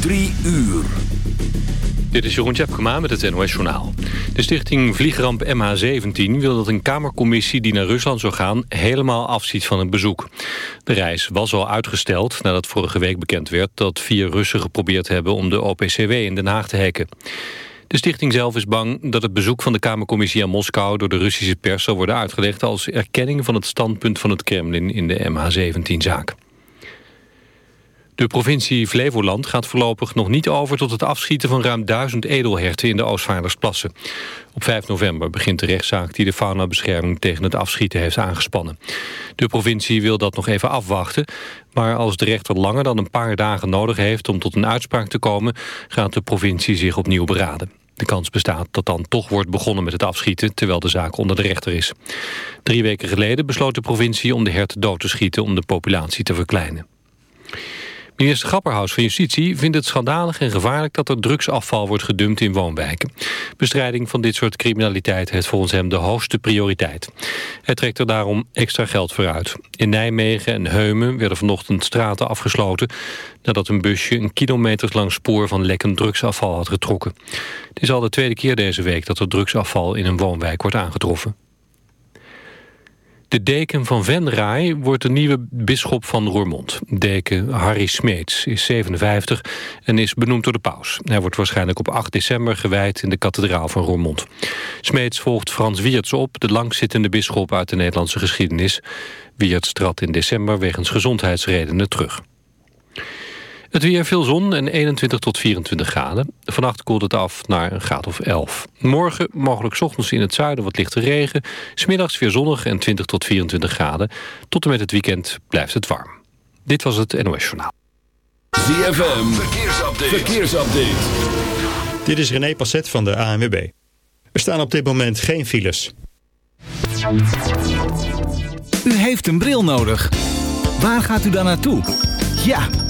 Drie uur. Dit is Jeroen Tjepkema met het NOS Journaal. De stichting Vliegramp MH17 wil dat een kamercommissie die naar Rusland zou gaan... helemaal afziet van het bezoek. De reis was al uitgesteld nadat vorige week bekend werd... dat vier Russen geprobeerd hebben om de OPCW in Den Haag te hacken. De stichting zelf is bang dat het bezoek van de Kamercommissie aan Moskou... door de Russische pers zal worden uitgelegd als erkenning van het standpunt van het Kremlin in de MH17-zaak. De provincie Flevoland gaat voorlopig nog niet over tot het afschieten van ruim duizend edelherten in de Oostvaardersplassen. Op 5 november begint de rechtszaak die de faunabescherming tegen het afschieten heeft aangespannen. De provincie wil dat nog even afwachten, maar als de rechter langer dan een paar dagen nodig heeft om tot een uitspraak te komen, gaat de provincie zich opnieuw beraden. De kans bestaat dat dan toch wordt begonnen met het afschieten... terwijl de zaak onder de rechter is. Drie weken geleden besloot de provincie om de herten dood te schieten... om de populatie te verkleinen. Minister Grapperhaus van Justitie vindt het schandalig en gevaarlijk dat er drugsafval wordt gedumpt in woonwijken. Bestrijding van dit soort criminaliteit heeft volgens hem de hoogste prioriteit. Hij trekt er daarom extra geld voor uit. In Nijmegen en Heumen werden vanochtend straten afgesloten nadat een busje een kilometers lang spoor van lekkend drugsafval had getrokken. Het is al de tweede keer deze week dat er drugsafval in een woonwijk wordt aangetroffen. De deken van Venraai wordt de nieuwe bisschop van Roermond. Deken Harry Smeets is 57 en is benoemd door de paus. Hij wordt waarschijnlijk op 8 december gewijd in de kathedraal van Roermond. Smeets volgt Frans Wiertz op, de langzittende bisschop uit de Nederlandse geschiedenis. Wiertz trad in december wegens gezondheidsredenen terug. Het weer veel zon en 21 tot 24 graden. Vannacht koelt het af naar een graad of 11. Morgen mogelijk ochtends in het zuiden wat lichte regen. Smiddags weer zonnig en 20 tot 24 graden. Tot en met het weekend blijft het warm. Dit was het NOS Journaal. ZFM, verkeersupdate. verkeersupdate. Dit is René Passet van de ANWB. Er staan op dit moment geen files. U heeft een bril nodig. Waar gaat u dan naartoe? Ja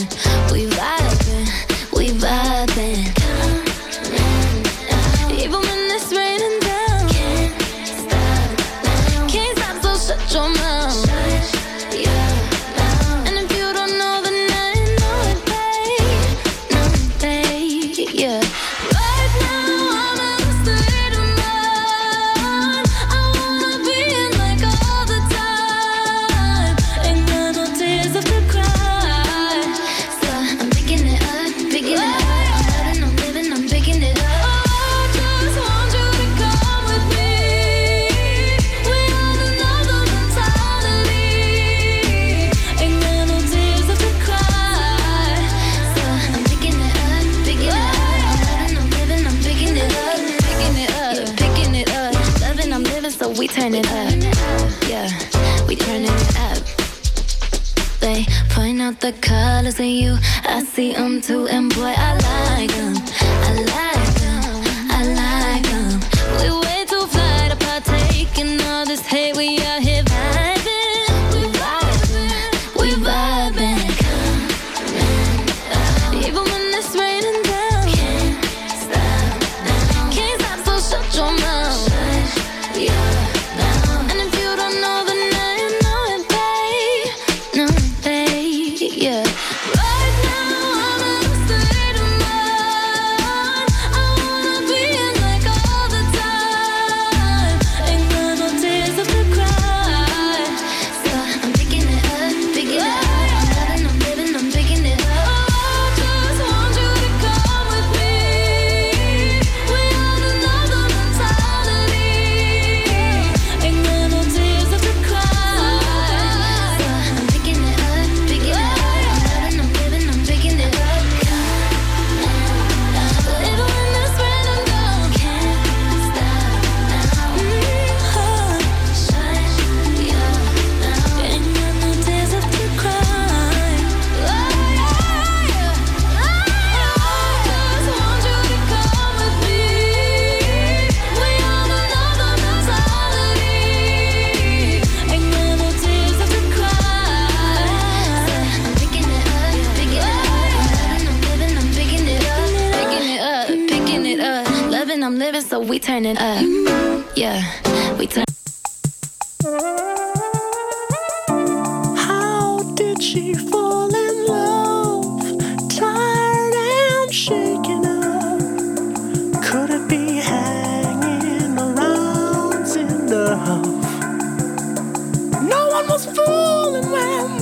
They point out the colors in you. I see them too, and boy, I like them. I like it up. Yeah, we turn. How did she fall in love? Tired and shaken up. Could it be hanging around in the enough? No one was fooling when.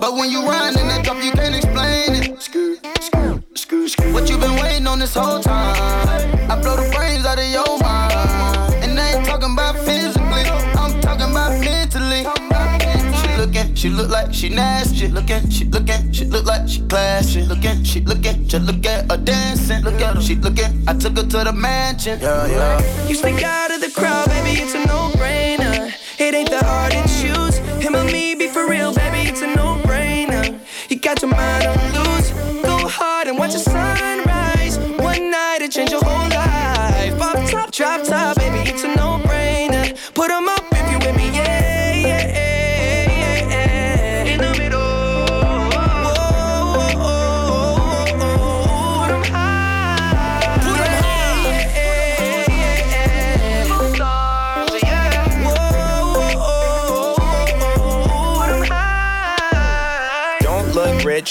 But when you run in that drop, you can't explain it. What you been waiting on this whole time? I blow the brains out of your mind. And I ain't talking about physically, I'm talking about mentally. She looking, she look like she nasty. Looking, she looking, she look like she classy. Looking, she looking, just look at her dancing. Look at her, she looking. I took her to the mansion. Yeah, yeah. You sneak out of the crowd, baby, it's a no-brainer. It ain't the hardest you for real, baby.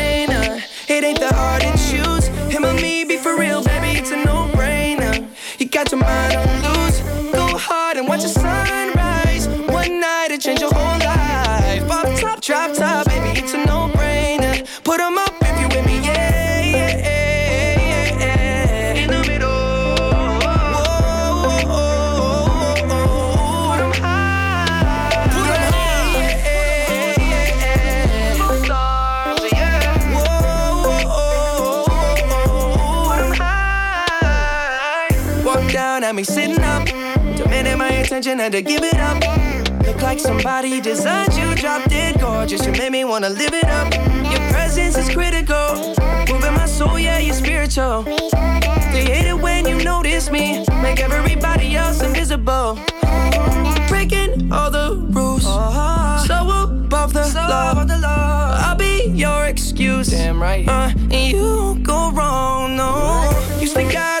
It ain't that hard to choose. Him or me, be for real, baby, it's a no-brainer. You got your mind on loose. Go hard and watch the sunrise. One night it change your whole life. Pop top, drop top, baby, it's a no-brainer. Put 'em up if you with me, yeah, yeah, At me sitting up, demanding my attention, had to give it up. Look like somebody designed you, drop dead gorgeous. You made me wanna live it up. Your presence is critical, moving my soul, yeah, you're spiritual. They hate it when you notice me, make everybody else invisible. Breaking all the rules, so above the law. I'll be your excuse, damn right. Uh, and you won't go wrong, no. You stick out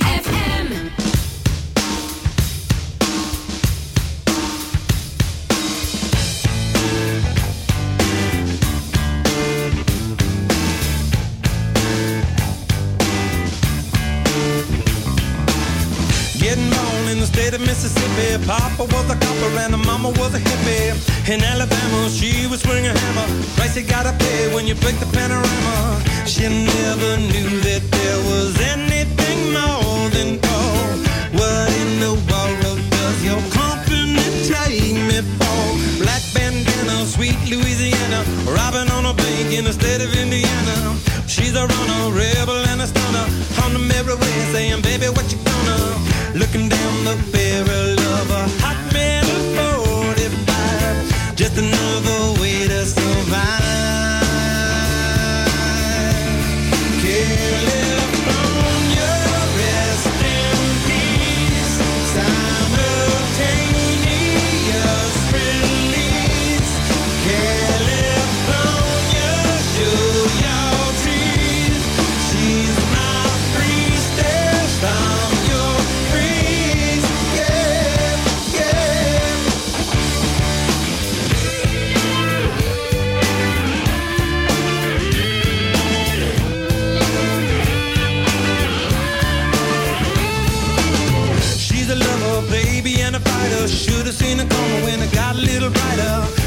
Mississippi. Papa was a copper and mama was a hippie. In Alabama, she was swinging a hammer. Price you gotta pay when you break the panorama. She never knew that there was anything more than gold. What in the world does your company take me for? Black bandana, sweet Louisiana. Robbing on a bank in the state of Indiana. She's a runner, rebel and a stunner. On the merry way, saying, baby, what you gonna? Looking down the little brighter.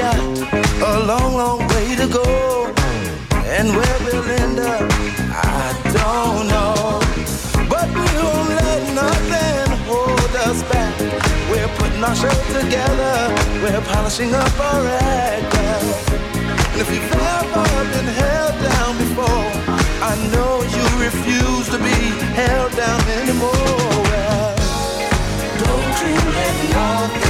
Got a long, long way to go. And where we'll end up, I don't know. But we won't let nothing hold us back. We're putting our show together. We're polishing up our act. And if you've ever been held down before, I know you refuse to be held down anymore. Well, don't you let nothing,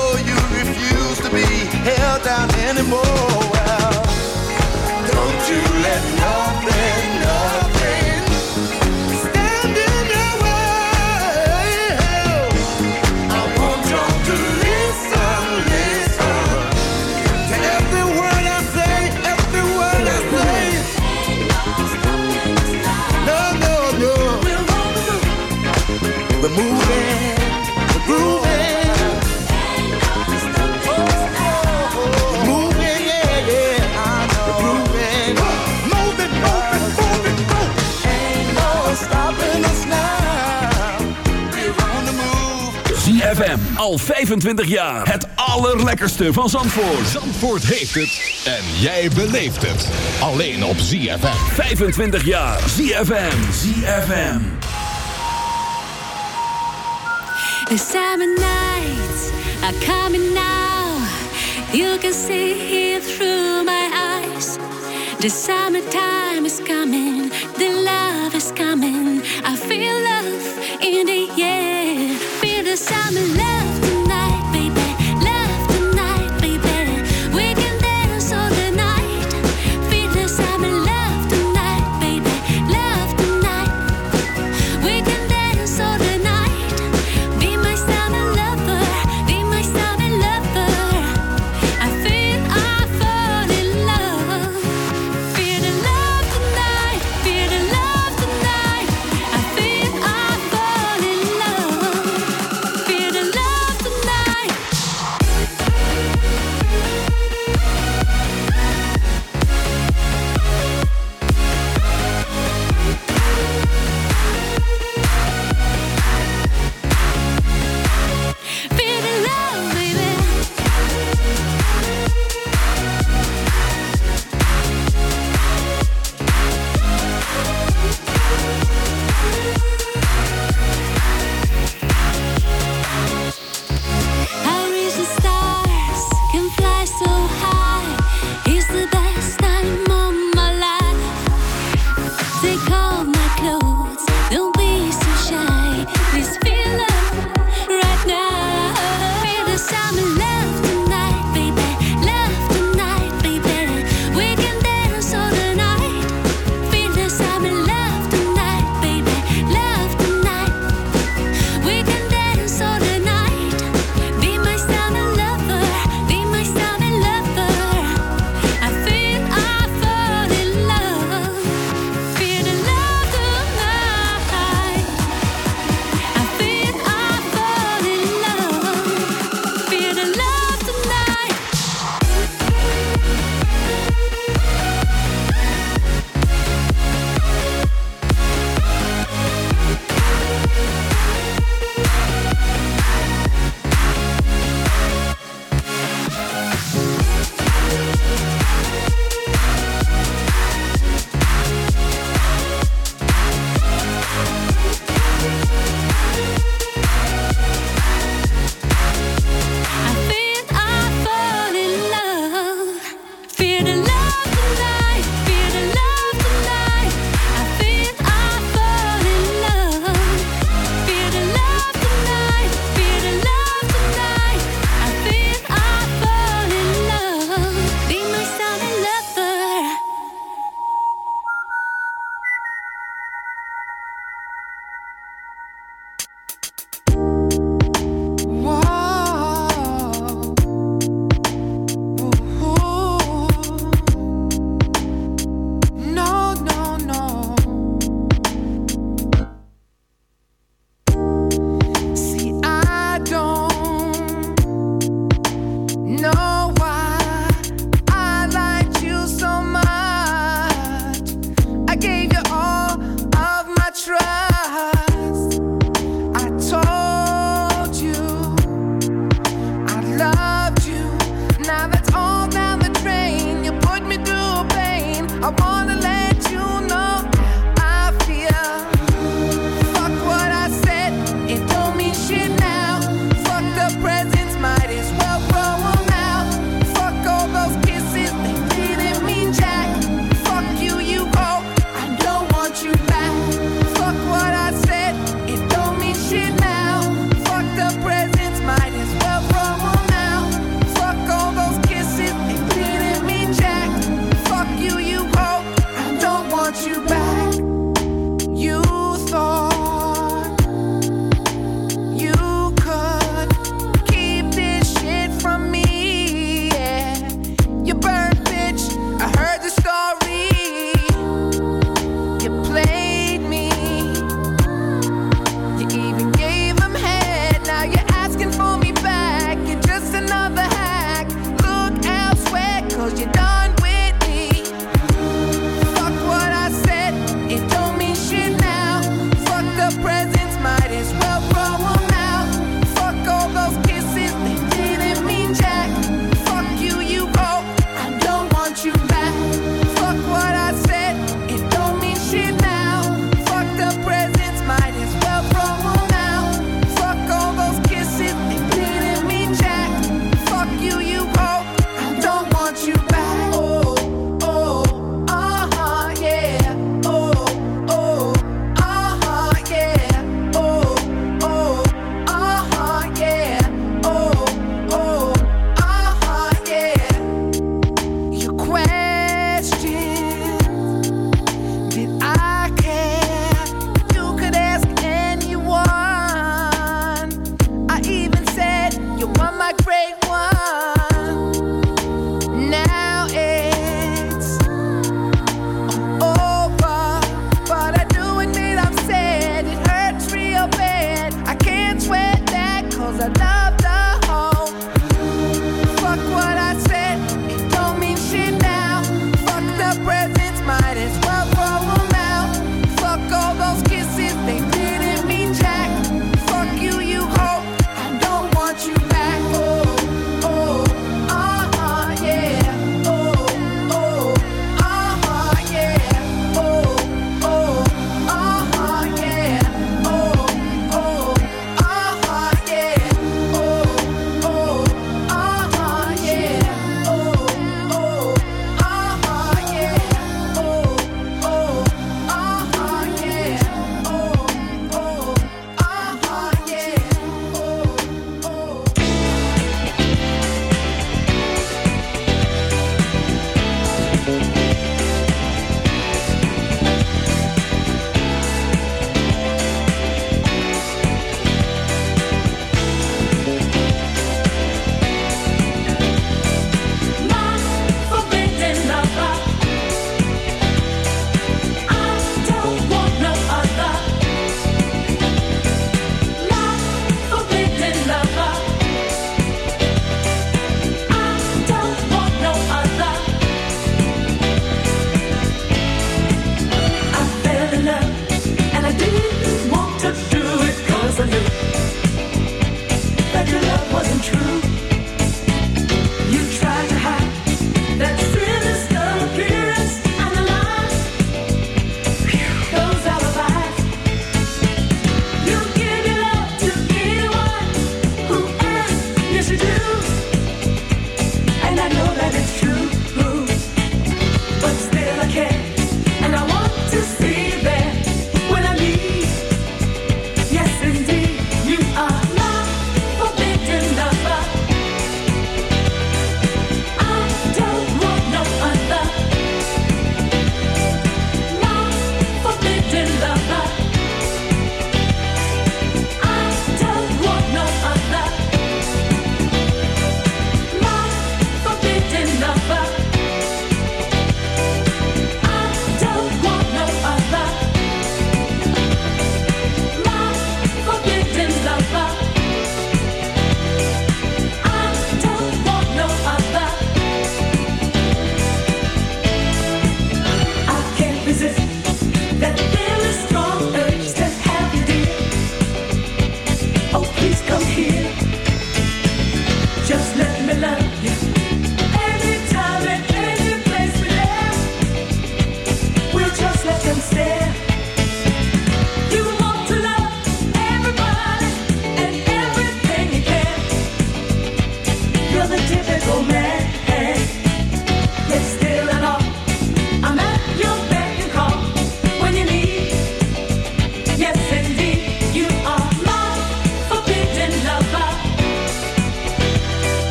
held down anymore. 25 jaar. Het allerlekkerste van Zandvoort. Zandvoort heeft het. En jij beleeft het. Alleen op ZFM. 25 jaar. ZFM. ZFM. The summer nights are coming now. You can see it through my eyes. The summertime is coming. The love is coming. I feel love in the air.